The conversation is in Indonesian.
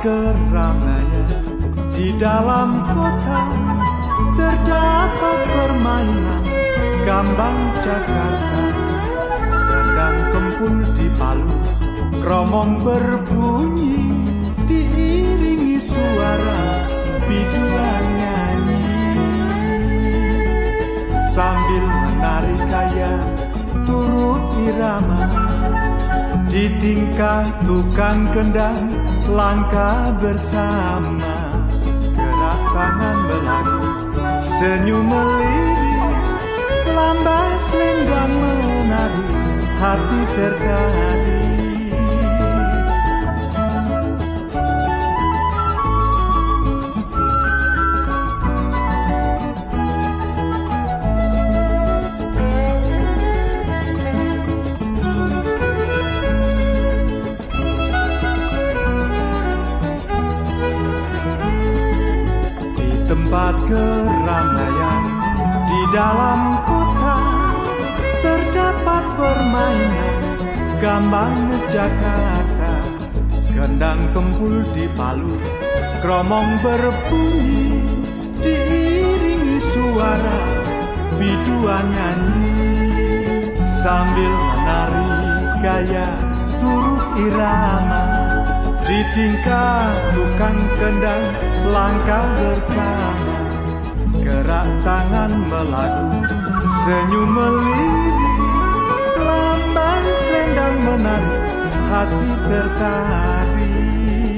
keramaian di dalam kota terdapat permainan gambang Jakarta. Gendang kempul di Palu kromong berbunyi diiringi suara biduan nyanyi. Sambil menari kaya turut irama di tingkah tukang kendang langkah bersama Gerak tangan berlagu Senyum melirik Lambai selendang menari Hati tertarik tempat keramaian. Di dalam kota terdapat permainan. Gambang Jakarta gendang kempul di Palu. Kromong berbunyi diiringi suara. Biduan nyanyi sambil menari gaya turut irama di tingkah tukang kendang langkah bersama. Gerak tangan melagu Senyum melirik Lambai selendang menari Hati tertarik